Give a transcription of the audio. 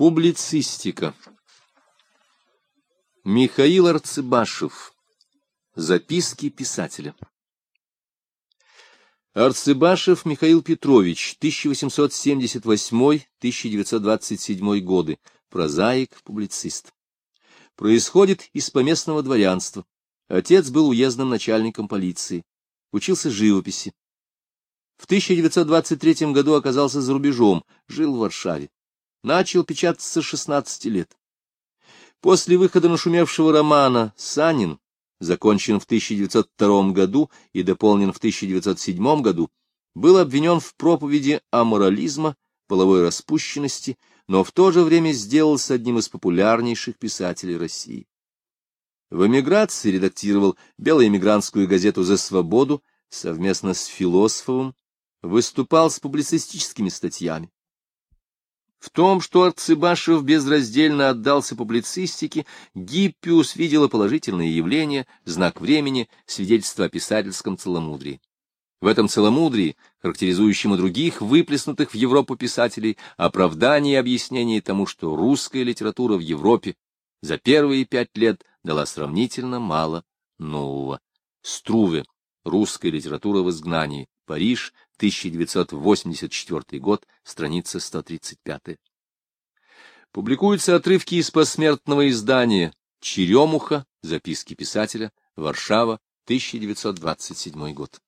Публицистика Михаил Арцебашев Записки писателя Арцебашев Михаил Петрович, 1878-1927 годы, прозаик, публицист. Происходит из поместного дворянства. Отец был уездным начальником полиции. Учился живописи. В 1923 году оказался за рубежом, жил в Варшаве. Начал печататься с 16 лет. После выхода нашумевшего романа «Санин», закончен в 1902 году и дополнен в 1907 году, был обвинен в проповеди аморализма, половой распущенности, но в то же время сделался одним из популярнейших писателей России. В эмиграции редактировал белоэмигрантскую газету «За свободу» совместно с философом, выступал с публицистическими статьями. В том, что Арцебашев безраздельно отдался публицистике, Гиппиус видела положительные явления, знак времени, свидетельство о писательском целомудрии. В этом целомудрии, характеризующем и других выплеснутых в Европу писателей, оправдание и объяснение тому, что русская литература в Европе за первые пять лет дала сравнительно мало нового. Струве. Русская литература в изгнании. Париж, 1984 год, страница 135. Публикуются отрывки из посмертного издания «Черемуха. Записки писателя. Варшава. 1927 год».